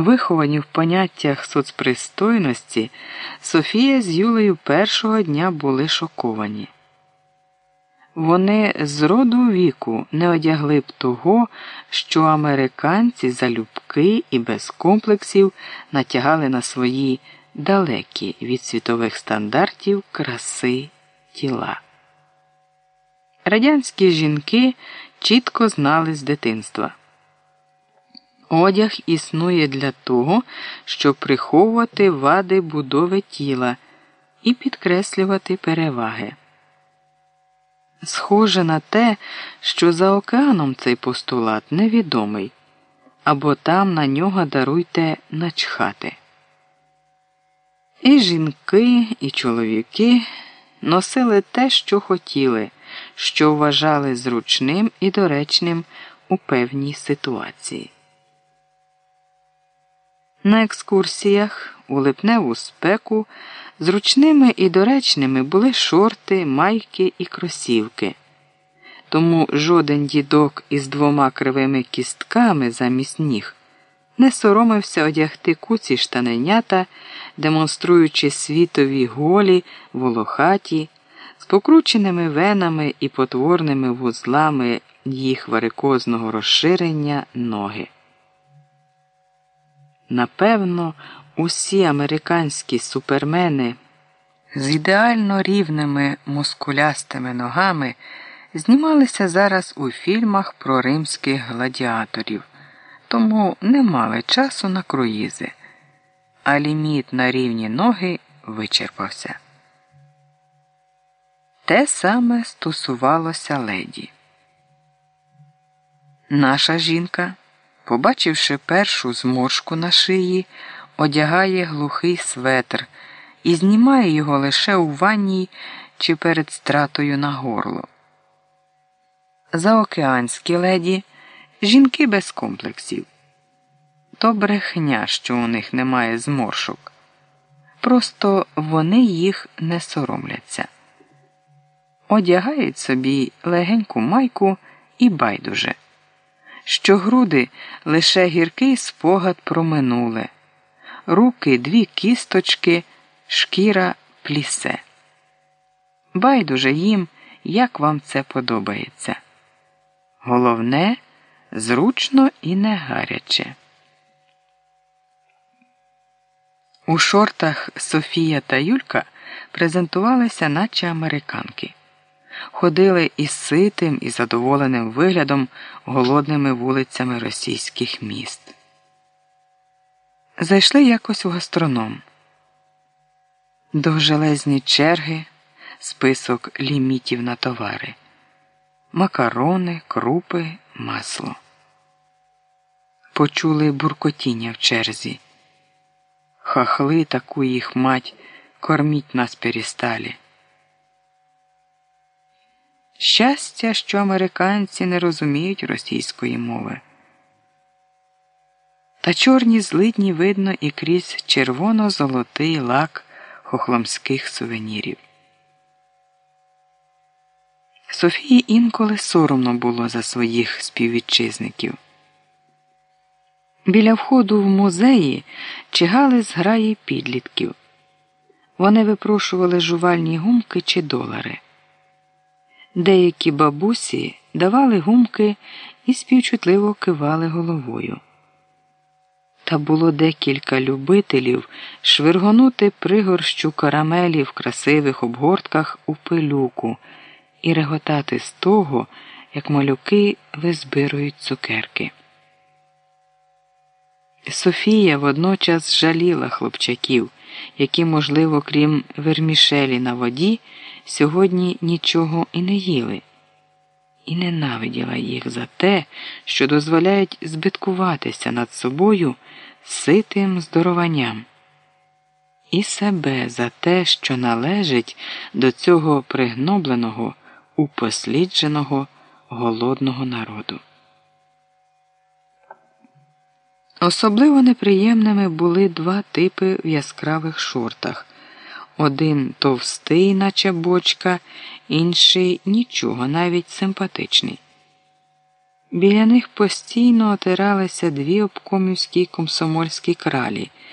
Виховані в поняттях соцпристойності, Софія з Юлею першого дня були шоковані. Вони з роду віку не одягли б того, що американці залюбки і без комплексів натягали на свої далекі від світових стандартів краси тіла. Радянські жінки чітко знали з дитинства. Одяг існує для того, щоб приховувати вади будови тіла і підкреслювати переваги. Схоже на те, що за океаном цей постулат невідомий, або там на нього даруйте начхати. І жінки, і чоловіки носили те, що хотіли, що вважали зручним і доречним у певній ситуації. На екскурсіях у липневу спеку зручними і доречними були шорти, майки і кросівки. Тому жоден дідок із двома кривими кістками замість ніг не соромився одягти куці штаненята, демонструючи світові голі, волохаті, з покрученими венами і потворними вузлами їх варикозного розширення ноги. Напевно, усі американські супермени з ідеально рівними мускулястими ногами знімалися зараз у фільмах про римських гладіаторів, тому не мали часу на круїзи, а ліміт на рівні ноги вичерпався. Те саме стосувалося леді. Наша жінка побачивши першу зморшку на шиї, одягає глухий светр і знімає його лише у ванні чи перед стратою на горло. Заокеанські леді жінки без комплексів. То брехня, що у них немає зморшок. Просто вони їх не соромляться. Одягають собі легеньку майку і байдуже що груди лише гіркий спогад про минуле, руки дві кісточки, шкіра плісе. Байдуже їм, як вам це подобається. Головне, зручно і не гаряче. У шортах Софія та Юлька презентувалися, наче американки ходили із ситим і задоволеним виглядом голодними вулицями російських міст. Зайшли якось у гастроном. Довжелезні черги, список лімітів на товари, макарони, крупи, масло. Почули буркотіння в черзі. Хахли таку їх мать, корміть нас пересталі. Щастя, що американці не розуміють російської мови. Та чорні злидні видно і крізь червоно-золотий лак хохломських сувенірів. Софії інколи соромно було за своїх співвітчизників. Біля входу в музеї чигали зграї підлітків. Вони випрошували жувальні гумки чи долари. Деякі бабусі давали гумки і співчутливо кивали головою. Та було декілька любителів швиргонути пригорщу карамелі в красивих обгортках у пилюку і реготати з того, як малюки визбирують цукерки. Софія водночас жаліла хлопчаків, які, можливо, крім вермішелі на воді, сьогодні нічого і не їли, і ненавиділа їх за те, що дозволяють збиткуватися над собою ситим здорованням, і себе за те, що належить до цього пригнобленого, упослідженого голодного народу. Особливо неприємними були два типи в яскравих шортах. Один товстий, наче бочка, інший нічого, навіть симпатичний. Біля них постійно отиралися дві обкомівські комсомольські кралі.